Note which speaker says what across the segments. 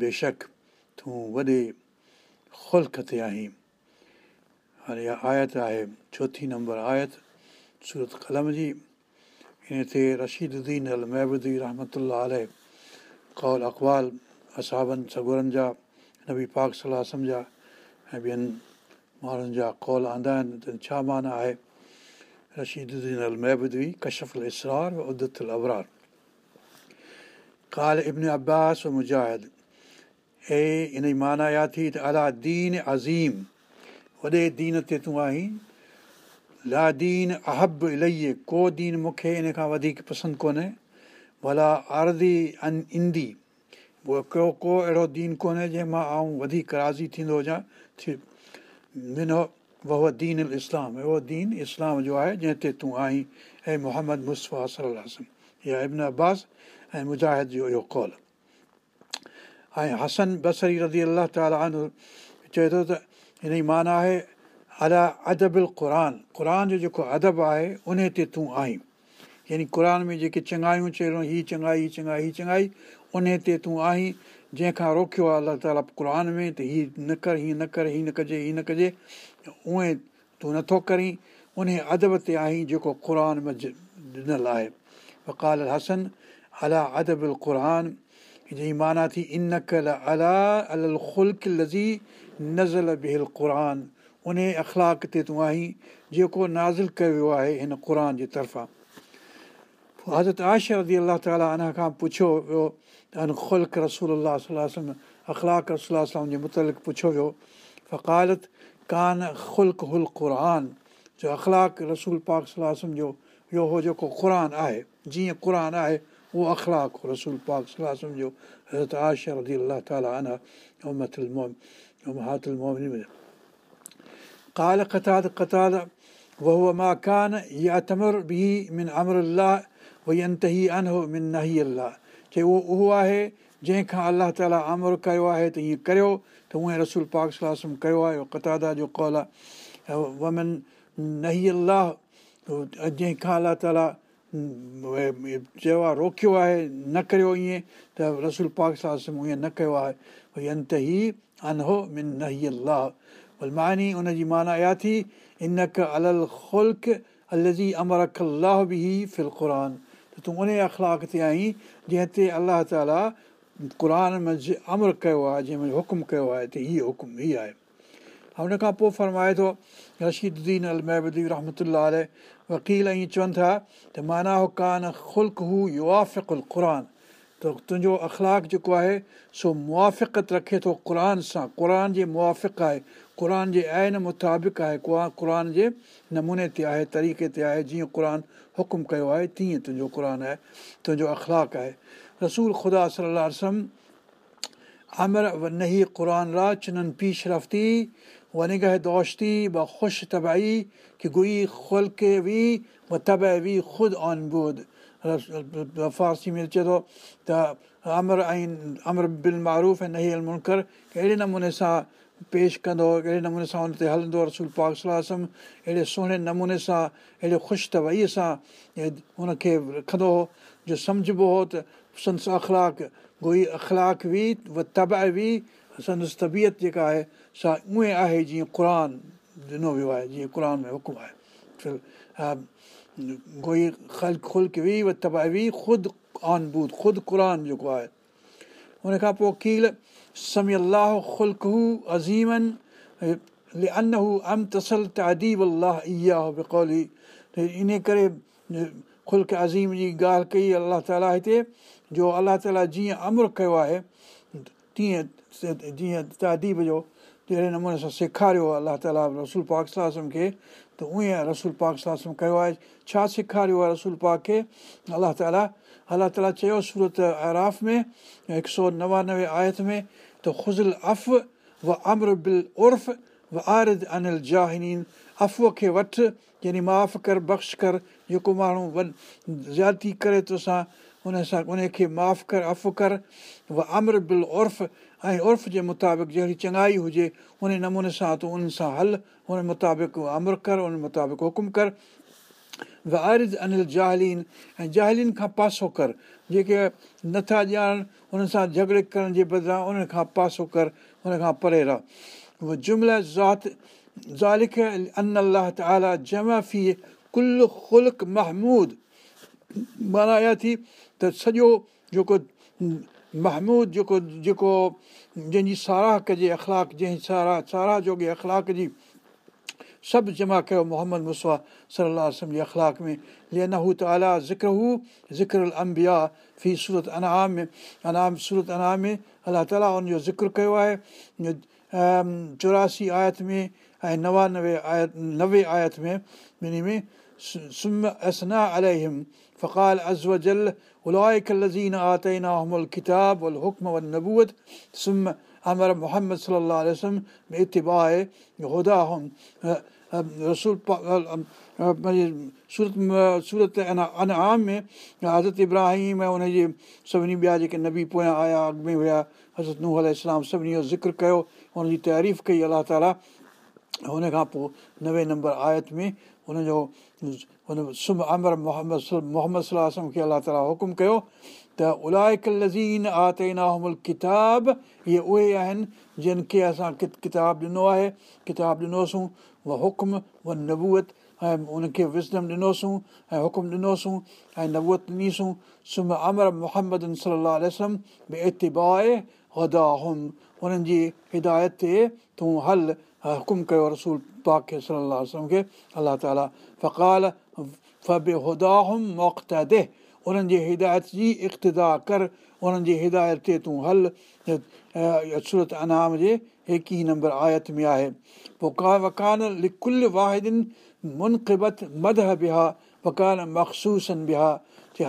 Speaker 1: بيشڪ تون وڏي کل ک تي آهين آيت آهي چوٿي نمبر آيت سورت قلم جي هن تي رشيدين الدي رحمت اقبال اسابن سگرن جا نبي پاڪ صلاح جا ۽ ٻين ماڻهن جا ڪول آندا آهن ڇا معنيٰ آهي رشيددين ال مهبودي ڪشف ال اسرار ادت ال ابرار ڪال ابن عباس مجاهد ۽ ان جي معنيٰ اها ٿي ته الا دين عظيم وڏي دين تي تون آهين لا دين اهب الاهي ڪو دين مون کي ان کان وڌيڪ پسند ڪونهي ڀلا آردي ان ايندي اهو ڪو ڪو اهڙو دين ڪونهي جنهن مان آئون وڌيڪ راضي ٿيندو هجان منو وه دين ال اسلام. اهو دين اسلام جو آهي جنهن تي تون آهين محمد مصطفيٰ صلاح يا ابن عباس ۽ مجاهد جو اهو ڪول. ۽ هسن بسري رزي الله تالا چئي ٿو ته هن جي معنيٰ آهي الا ادبل قر قر جو جيڪو ادب آهي ان تي تون آهين يعني قر ۾ جيڪي چڱايون چيو هيءَ چڱائي هيءَ چڱائي هيءَ چڱائي ان تي تون آهين جنهن کان روڪيو آهي الله تالا قر ۾ ته هيءَ نه ڪر هيئن نه ڪر هيئن نه ڪجي هيئن نه ڪجي اهي تون نٿو ڪرين. ان ادب تي آهين جيڪو قر ڏنل آهي. وڪال هسن الا ادبل قر جي معنيٰ ٿي ان ڪل الا ال خلق لزي نزل بل قر ان اخلاڪ تي تون آهين جيڪو نازل ڪيو ويو آهي هن قر جي طرفان. حضرت آشا رزي الله تالا ان کان پڇيو ويو خلق رسول صلاح اخلاڪ رسول جي مطلق پڇيو ويو فقالت ڪانه خلق هل قر جو اخلاڪ رسول پاڪ صلاح جو اهو هو جيڪو قر آهي جيئن قر آهي اهو اخلاڪ رسول پاڪ حضرت آشا رزي من نهين الله چئي اهو اهو آهي جنهن کان الله تالا امر ڪيو آهي ته ائين ڪريو. ته اهي رسول پاڪ صلاح ڪيو آهي. قتادا جو ڪول آهي ومن نهين الله جنهن کان الله تالا چيو آهي روڪيو آهي نه ڪريو ائين ته رسول پاڪ صلاح ائين نه ڪيو آهي. ڀئي انت ئي انهو من نهين الله ماني ان جي معنيٰ اها ٿي ان ڪ ال به فل قر ته تون ان اخلاڪ تي آهين جنهن تي الله تالا قر ۾ امر ڪيو آهي جنهن ۾ حڪم ڪيو آهي ته هيءَ حڪم هيءَ آهي. هن کان پوءِ فرمائي ٿو رشيددين ال مهبودي رحمت وڪيل ائين چون ٿا ته معنيٰ هو ڪانه خلق هو يوافقل قر ته تنهنجو اخلاڪ جيڪو آهي سو مئافقت رکي ٿو قر سان. قر جي مئافق آهي قر جي آئن مطابق آهي قر جي نموني تي آهي طريقي تي آهي جيئن قر حڪم ڪيو آهي تيئن تنهنجو قر آهي تنهنجو اخلاڪ آهي رسول خدا صلاح رسم عامر نهين قر را چنن پيش رفتي و نگه دوشتي و خوش گئي خلڪي وي خود آن ٻڌ فارسي ۾ چئي ٿو ته امر ۽ امر بل معروف ۽ نهين ال منڪر اهڙي نموني سان پيش ڪندو اهڙي نموني سان هن تي هلندو رسول پاڪ صلاح اهڙي سهڻي نموني سان اهڙي خوش تباهيءَ سان هن کي رکندو هو جو سمجهبو هو ته سنس اخلاڪ و تب هئي سندس طبيعت جيڪا آهي جيئن قر ڏنو ويو آهي جيئن قر ۾ حڪم آهي. خل کل و جيڪو آهي. هن کان پوءِ ڪيل سمي الله خلق هو ازيمن تديب خلق عظيم جي ڳالهه ڪئي الله تالا هتي جو الله تالا جيئن امر ڪيو آهي تيئن جيئن تهديب جو جهڙي نموني سان سيکاريو الله تالا رسول پاڪ صلاح کي ته اهي رسول پاڪ صلاح ڪيو آهي. ڇا سيکاريو آهي رسول پاڪ کي؟ الله تالا الله تالا چيو سورت آراف ۾ هڪ سؤ نوانوي آيت ۾ ته خزل اف و امر بل عرف و آرد انيل جاهنين افو کي وٺ يعني معاف ڪر بخش ڪر جيڪو ماڻهو و زيادتي ڪري تو سان ان سان ان کي معاف ڪر اف ڪر امر بل عرف ۽ عرف جي مطابق جهڙي چڱائي هجي ان نموني سان تون ان سان هل ان مطابق امر ڪر ان مطابق حڪم ڪر وارز انيل جاهلين ۽ جاهلين کان پاسو ڪر جيڪي نٿا ڄاڻن هن سان جهڳڙي ڪرڻ جي بدران انهن کان پاسو ڪر هن کان پري رهه اها جملا ذات الله تالا جمع في ڪل خلق مهمود معنيٰ اها ٿي ته سڄو جيڪو مهمود جيڪو جيڪو جنهن جي ساراهه ڪجي اخلاڪ جنهن ساراهه ساراهه جوگي اخلاڪ جي سڀ جمع ڪيو محمد مسوا صلاح جي اخلاڪ ۾ لين هو ته الا ذڪر هو ذڪر امبيا في سورت انام ۾ انام سورت انام ۾ الله تالا ان جو ذڪر ڪيو آهي چوراسي آيت ۾۽ نوانوي آيت نوي آيت ۾ ٻنهي ۾ الهم فقال ازوجل الائڪ لزين آتينا همل ڪتاب ول حڪم ون نبوئت سم امر محمد صلاح وسلم اتبا هدا هم رسول سورت سورت ان عام ۾ حضرت ابراهيم ۽ ان جي سڀني ٻيا جيڪي نبي پويان آيا اڳ ۾ هئا حضرت ننهن ال اسلام سڀني جو ذڪر ڪيو هن جي تعريف ڪئي الله تالا هن کان پوءِ نوي نمبر آيت ۾ هن جو هن سم امر محمد محمد صلاح کي الله تالا حڪم ڪيو ته الائڪ لزين آتناهمل ڪتاب اهي اهي آهن جن کي اسان ڪتاب ڏنو آهي ڪتاب ڏنوسون اها حڪم اها نبوئت ۽ ان کي وزڊم ڏنوسون ۽ حڪم ڏنوسون ۽ نبوئت ڏنيسون سم امر محمد صلاح وسلم به ايتبائي هدا هم انهن جي هدايت تي تون هل حڪم ڪيو رسول پاڪ صلاح کي الله تالا فقال فبي هم موختدي انهن جي هدايت جي اقتدا ڪر انهن جي هدايت تي تون هل سورت انام جي ايڪويهه نمبر آيت ۾ آهي پوءِ ڪا وڪان لڪل واهدن منقبت مدح بها وڪان مکسوسن بها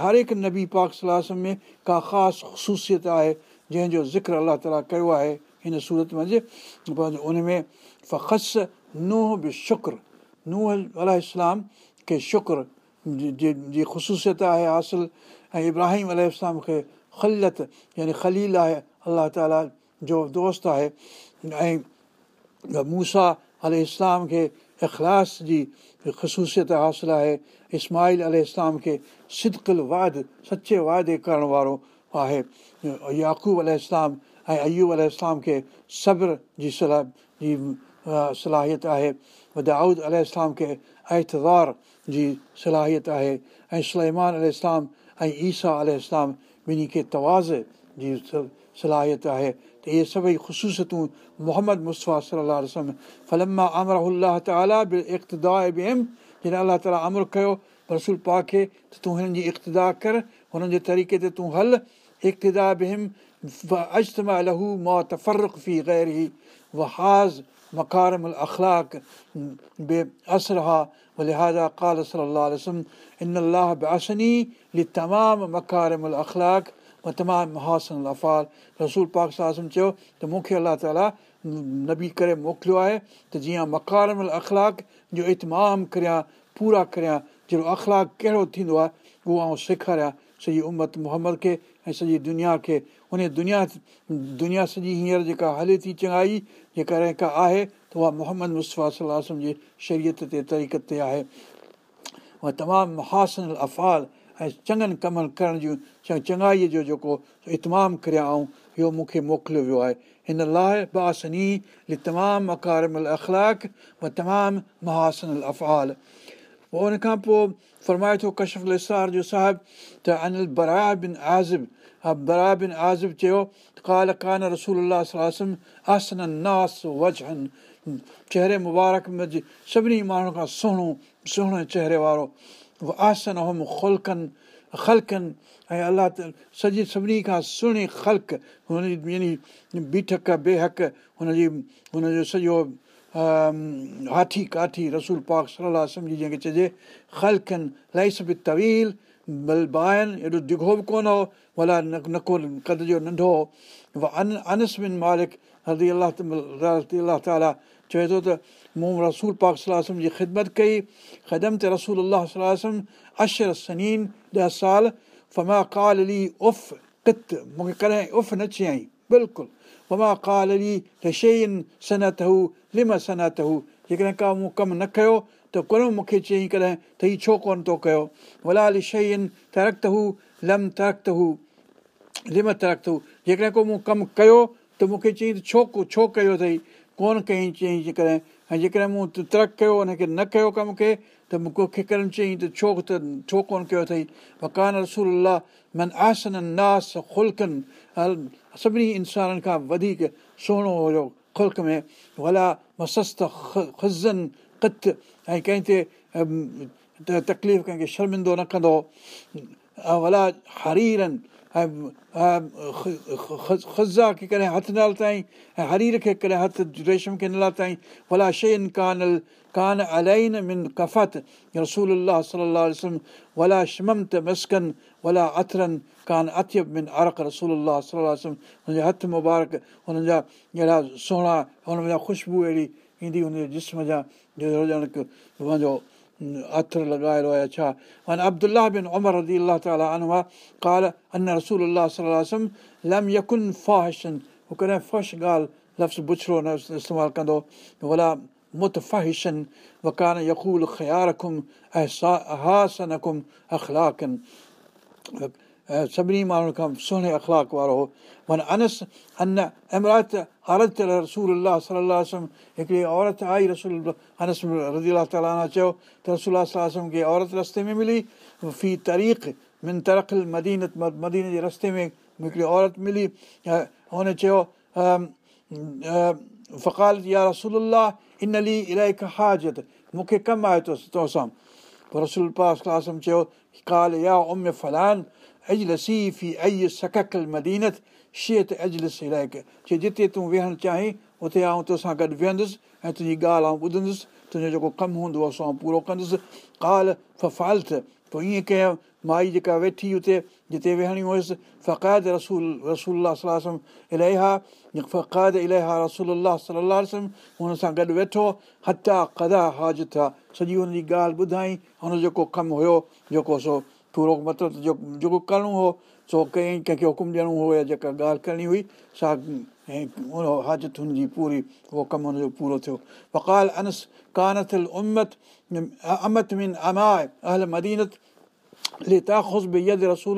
Speaker 1: هر هڪ نبي پاڪ صلاح ۾ ڪا خاص خشوسيت آهي جنهن جو ذڪر الله تالا ڪيو آهي هن سورت منجهه ان ۾ فخس ننهن به شڪر. ننهن اسلام کي شڪر جي خشوسيت آهي حاصل. ۽ ابراهيم ال کي خليت يعني خليل آهي الله تالا جو دوست آهي. ۽ موسيٰ ال کي اخلاص جي خشوسيت حاصل آهي. اسماعيل ال کي سدڪل وائد سچي وائدي ڪرڻ وارو آهي. ياقوب ال ۽ ايوب ال کي صبر جي صلاح جي صلاحيت آهي. دائود ال کي ايتوار جي صلاحيت آهي. ۽ سلمان ال ۽ ايسا ال ٻنهي کي تواز جي صلاحيت آهي. ته اهي سڀئي خشوسيتون محمد مصطفيٰ صلاح وسلم فلما امر الله تالا به اقتدا به جڏهن الله تالا امر ڪيو. رسول پا کي ته تون هنن جي اقتدا ڪر. هنن جي طريقي تي تون هل. اقتدا به هيم اجتما لهو مان تفرق في غير ئي وهاز مڪارم اخلاڪ بي اثر ها لهازا ڪال صلاح ان الله باسني ل تمام مڪارم اخلاڪ تمام افال رسول پاڪ ساهم چيو ته مون کي الله تالا نبي ڪري موڪليو آهي ته جيئن مڪارم اخلاڪ جو اتمام ڪريان پورا ڪريان جهڙو اخلاڪ ڪهڙو ٿيندو آهي اهو آئون سيکاريان سڄي امت محمد کي ۽ سڄي دنيا کي ان دنيا دنيا سڄي هينئر جيڪا هلي ٿي چڱائي جيڪا ڪا آهي ته اها محمد مصطفيٰ صلاح جي شرييت تي طريقت تي آهي. اها تمام مهاسن افال ۽ چڱن ڪمن ڪرڻ جون چڱائيءَ جو جيڪو اتمام ڪريان ۽ اهو مون کي موڪليو ويو آهي. هن لاءِ باسني تمام مڪارم اخلاڪ و تمام مهاسن افال. پوءِ هن کان پوءِ فرمائي ٿو ڪشف اسار جو صاحب ته انيل برا بن آزب برا بن آزب چيو ڪال ڪانه رسول صلاح آسن ناس وجهن چهري مبارڪ ۾ سڀني ماڻهن کان سهڻو سهڻي چهري وارو آسن هوم خلڪن خلڪن ۽ الله ته سڄي سڀني کان سهڻي خلق يعني بيٺڪ بيهڪ هن جي هن جو سڄو هاٿي ڪاٺي رسول پاڪ صلاح سمجهي جنهن کي چئجي خلڪن لائس به طويل بل باين ايڏو ڊگهو به ڪونه هو ڀلا نه نه ڪو ڪد جو ننڍو هو ان انس بن مالڪ هزي الله الله تالا چئي ٿو ته مون رسول پاڪ صلاح جي خدمت ڪئي خدم تي رسول الله صلاح اشر سنين ڏهه سال فما ڪال علي اف ڪت مون کي ڪڏهن اف نه چيئين بلڪل فما ڪال علي ته شين سنت هو لم سنت هو جيڪڏهن ڪا مون ڪم نه ڪيو ته ڪونه مون کي چيئين ڪڏهن ته هيءُ ڇو ڪونه ٿو ڪيو ولال شين ترقت هو لم ترقت لم ترقت هو جيڪڏهن ڪو مون ڪم ڪيو ته مون کي چيئين ته ڇو ڪو ڇو ڪيو اٿئي ڪونه ڪيئين چيئين جيڪڏهن ۽ جيڪڏهن مون ترق ڪيو هن کي نه ڪيو ڪم کي ته مون کي ڪرڻ چيئين ته ڇو ته ڇو ڪونه ڪيو اٿئي وڪان رسول من آسن ناس خلڪن سڀني انسانن کان وڌيڪ سهڻو هيو خلق ۾ ڀلا مسست خزن ڪت ۽ ڪنهن تي تڪليف ڪنهن کي شرمندو نه ڪندو ڀلا هريرن ۽ خزا کي ڪڏهن هٿ نه لاٿائين ۽ هرير کي ڪڏهن هٿ ريشم کي نه لاٿائين ڀلا شين ڪانه ڪانه الائن من ڪفت رسول صلاح وسلم ولا شمت مسڪن ولا اٿرن ڪانه اٿيب من ارڪ رسول الله صلاح وسلم هن جا هٿ مبارڪ هنن جا اهڙا سهڻا هن جا خوشبو اهڙي ايندي هن جي جسم جا ڄڻ پنهنجو اٿر لڳائلو آهي ڇا. معنيٰ ابدلا بن عمر ردي الله ڪال ان رسول الله سلم لم يڪن فاهشن. هو ڪڏهن فش ڳالهه لفظ بڇڙو نه استعمال ڪندو. ولا متفاهشن وڪان يڪول خيارکم ۽ سا هاسنڪم اخلاڪن سڀني ماڻهن کان سهڻي اخلاڪ وارو هو معنيٰ انس ان امرات هرت رسول الله صلاح وسلم هڪڙي عورت آئي رسول انس رزي الا تالا چيو ته رسول کي عورت رستي ۾ ملي في طريق من ترقل مدينت مديني جي رستي ۾ هڪڙي عورت ملي هن چيو فقال يا رسول الله ان لي الاهي حاجت مون کي ڪم آهي تو تو سان پوءِ رسول پاسم چيو ڪال يا ام فلان اجلسي في ائي سڪڪل مدينت شيت اجلس الائڪ چئي جتي تون ويهڻ چاهين اتي آئون تو سان گڏ ويهندس ۽ تنهنجي ڳالهه آئون ٻڌندس تنهنجو جيڪو ڪم هوندو آهي سو پورو ڪندس ڪال فالت پوءِ ائين ڪيئون مائي جيڪا ويٺي هتي جتي ويهڻي هيس فقائد رسول رسول الاها فقائد الاها رسول صلاح هن سان گڏ ويٺو هٿا ڪدا حاجت آهي سڄي هن جي ڳالهه ٻڌائي هن جيڪو ڪم هيو جيڪو سو پورو مطلب جيڪو ڪرڻو هو سو ڪنهن ڪنهن کي حڪم ڏيڻو هو يا جيڪا ڳالهه ڪرڻي هئي سا حاجت هن جي پوري اهو ڪم هن جو پورو ٿيو فقال انس ڪانت امت امت من امائي اهل مدينت لتا خشب يد رسول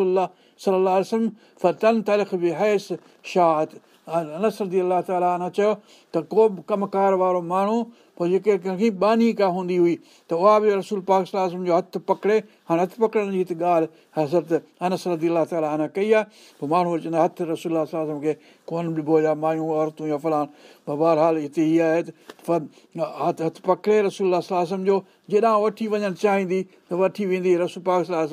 Speaker 1: انسردي الله تالا چيو ته ڪو به ڪم ڪار وارو ماڻهو پوءِ جيڪي ڪنهن کي باني ڪا هوندي هئي ته اها به رسول پاڪ صلاح جو هٿ پڪڙي هاڻي هٿ پڪڙڻ جي ڳالهه حضرت انسردي الله تالا انا ڪئي آهي. پوءِ ماڻهو چوندا هٿ رسول صلاح کي ڪونه ٻبو يا مايون عورتون يا فلاڻ. پوءِ بهرحال هتي هيءَ آهي هٿ هٿ پڪڙي رسول صلاح جو جيڏان وٺي وڃڻ چاهيندي ته وٺي ويندي رسول پاڪ صلاح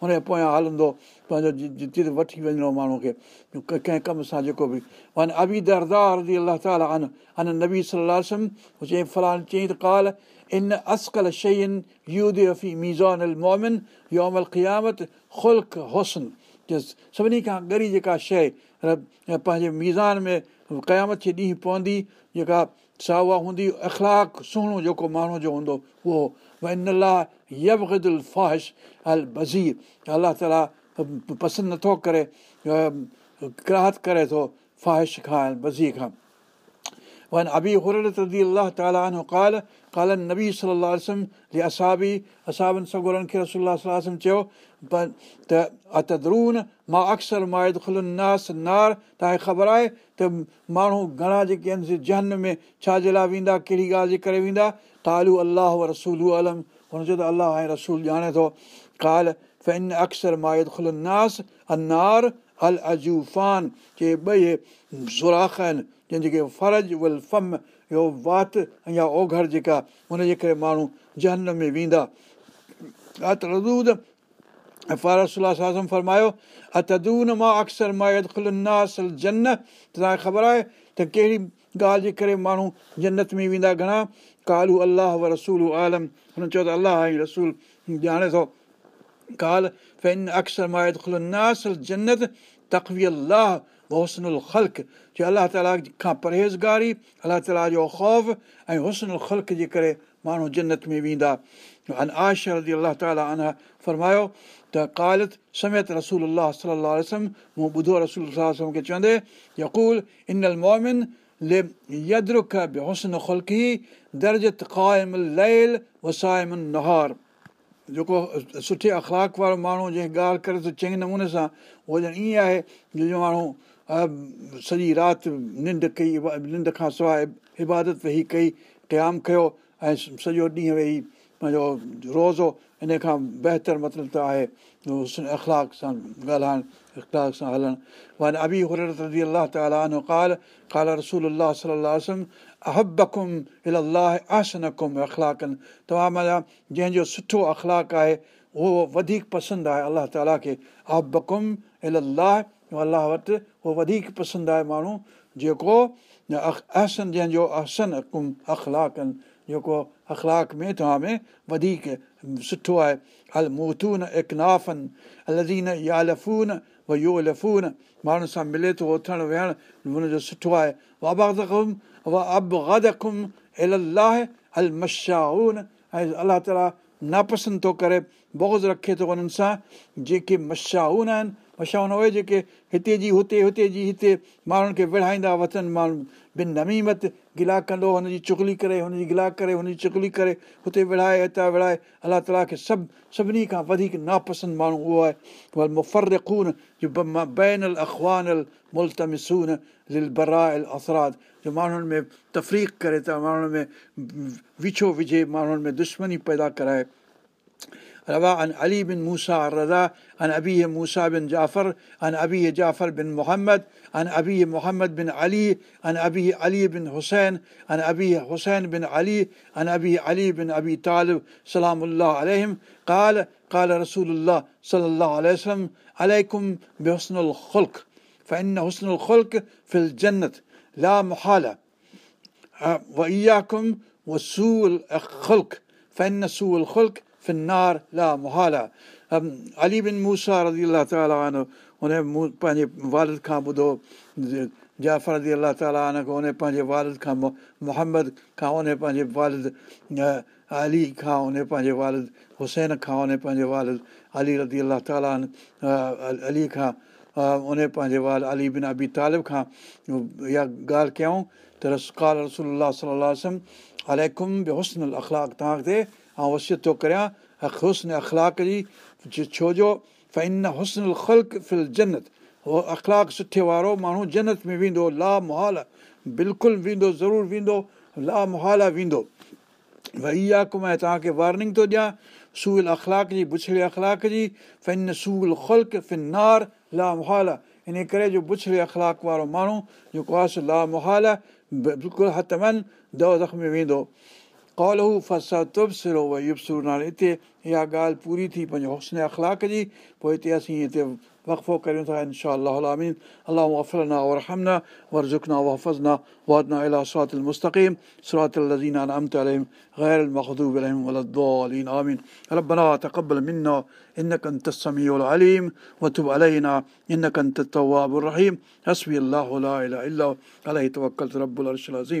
Speaker 1: هن جي پويان هلندو پنهنجو جتي وٺي وڃڻو ماڻهو کي. ڪنهن ڪم سان جيڪو به. ابي دردار الله تالا ان نبي صلاح چئي فلاڻ چئي ته ڪال ان اسڪل شين يود افي ميزان ال مومن يوم ال قيامت خلق هسن. سڀني کان ڳري جيڪا شيءِ پنهنجي ميزان ۾ قيامت جي ڏينهن پوندي جيڪا سا اها هوندي اخلاڪ سهڻو جيڪو ماڻهو جو هوندو اهو ان لاءِ يبغدل فاهش ال بزير الله تالا پسند نٿو ڪري ڪراهت ڪري ٿو فاهش کان بزي کان ون ابي هرت ردي الله تالا ڪال نبي صلاح اسابي اسابن سگرن کي رسول صلاح چيو ته اتدرون مان اڪثر مائد کلناس نار توهان کي خبر آهي ته ماڻهو گهڻا جيڪي آهن جنهن ۾ ڇا جي لاءِ ويندا ڪهڙي ڳالهه جي ڪري ويندا؟ تالو الله رسول هن چيو ته الله ۽ رسول ڄاڻي ٿو. ڪال فين اڪثر مائد کلناس انار ال اجوفان ڪي ٻئي سراک آهن جنهن جي ڪي ول فم اهو وات يا اوگهر جيڪا هن جي ڪري ماڻهو جنهن ۾ ويندا اتدود ۽ فارسم فرمايو اتدون مان اڪثر مايد کلناس جن ته توهان کي خبر آهي ته ڪهڙي ڳالهه جي ڪري ماڻهو جنت ۾ ويندا گهڻا ڪالو الله و رسول عالم هن چيو ته الله ۽ رسول ڄاڻي ٿو اڪثر هسن خلق جو الله تالا پرهيزگاري تالا جو خوف ۽ هسن خلق جي ڪري ماڻهو جنت ۾ ويندا تالا فرمايو ته ڪالت سميت رسول الله صلاح مون ٻڌو رسول کي چوندي يڪول ليل وسائمن نهار جيڪو سٺي اخلاڪ وارو ماڻهو جنهن ڳالهه ڪري ٿو چڱي نموني سان اهو ڄڻ ائين آهي جو ماڻهو سڄي رات ننڊ ڪئي ننڊ کان سواءِ عبادت ويهي ڪئي قيام ڪيو ۽ سڄو ڏينهن ويهي پنهنجو روزو ان کان بهتر مطلب ته آهي اخلاڪ سان ڳالهائڻ اخلاڪ سان هلڻ. ابي رزي الله تالا ڪال ڪال رسول سلم اهبڪم الاهه آسنڪم اخلاڪن توهان معنيٰ جنهن جو سٺو اخلاڪ آهي اهو وڌيڪ پسند آهي الله تالا کي اهبڪم الاهه الله وٽ اهو وڌيڪ پسند آهي ماڻهو جيڪو اهسن جنهن جو اهسن ڪم اخلاڪن جيڪو اخلاڪ ۾ توهان ۾ وڌيڪ سٺو آهي هل مهتون اڪنافن الزين يا لفون و يو لفون ماڻهن سان ملي ٿو اٿڻ ويهڻ هن جو سٺو آهي وابادم و اب گدم الاهه ال مشائون ۽ الله تالا ناپسند ٿو ڪري بوز رکي ٿو انهن سان جيڪي مشائون آهن مشائون اهي جيڪي هتي جي هتي هتي جي هتي ماڻهن کي وڙهائيندا وٺن ماڻهو بن نميمت گلا ڪندو هن جي چگلي ڪري هن جي گلا ڪري هن جي چگلي ڪري هتي وڙهائي هتان وڙهائي الله تالا کي سڀ سڀني کان وڌيڪ ناپسند ماڻهو اهو آهي. ول مفر خون بين ال اخوان ال ملتمسون لل برا ال اثرات جو ماڻهن ۾ تفريق ڪري ته ماڻهن ۾ وڇو وجهي ماڻهن ۾ دشمني پيدا ڪرائي रवा अन अली बिन मूसा रज़ा अन अबी मूसा बिन जाफ़र अन अबी जाफ़र बिन मोहम्मद अन अबी मोहम्मद बिन अली अन अबी अली बिन हुसैन अन अबी हुसैन बिन अली अन अबी अली बिन अबी तालिब सलाम अलहम काल काल रसूल सलाह वसलम अलैकुम बेहसन ख़ुल्क फ़ैन हुसन ख़ुल्क फ़िल जन्नत ला मुहाल व इयाकुम व सूल ख़ुल्क फ़ैन सूल ख़ुल्क فنار لا مهالا علي بن موسيٰ رزي الله ان پنهنجي وارد کان ٻڌو جعفر رزي الله تالا ان پنهنجي وارد کان محمد کان ان پنهنجي وارد علي کان ان پنهنجي وارد حسين کان ان پنهنجي وارد علي رزي الله تالا علي کان ان پنهنجي وال علي بن ابي طالب کان اها ڳالهه ڪيون ته رسڪال رسول سلم به هسن اخلاڪ توهان کي ۽ وسيت ٿو ڪريان هسن اخلاڪ جي ڇو جو فين هسن فل جنت اهو اخلاڪ سٺي وارو ماڻهو جنت ۾ ويندو لا مهال بلڪل ويندو ضرور ويندو لا مهالا ويندو ڀئي اها توهان کي وارننگ ٿو ڏيان سول اخلاڪ جي بڇڙي اخلاڪ جي فين سول خلق فنار لا مهال ان ڪري جو بڇڙي اخلاڪ وارو ماڻهو جيڪو آهي لا مهال بلڪل هٿ دو دخ ۾ ويندو कॉल हू फसा तुब सिरो वई युबसूर नाले हिते इहा ॻाल्हि पूरी थी पंहिंजे हुस्न अख़लाक जी पोइ हिते असीं हिते वक़फ़ो करियूं था इनशा आमीन अलाह वफ़लना वरहमना वरज़ुकना वफ़ज़ना वादना इला सरात المستقيم صراط الذين أنعمت عليهم غير المغضوب عليهم ولا الضالين آمين ربنا تقبل منا إنك أنت السميع العليم وتب علينا إنك أنت التواب الرحيم حسبي الله لا إله إلا هو عليه توكلت رب العرش العظيم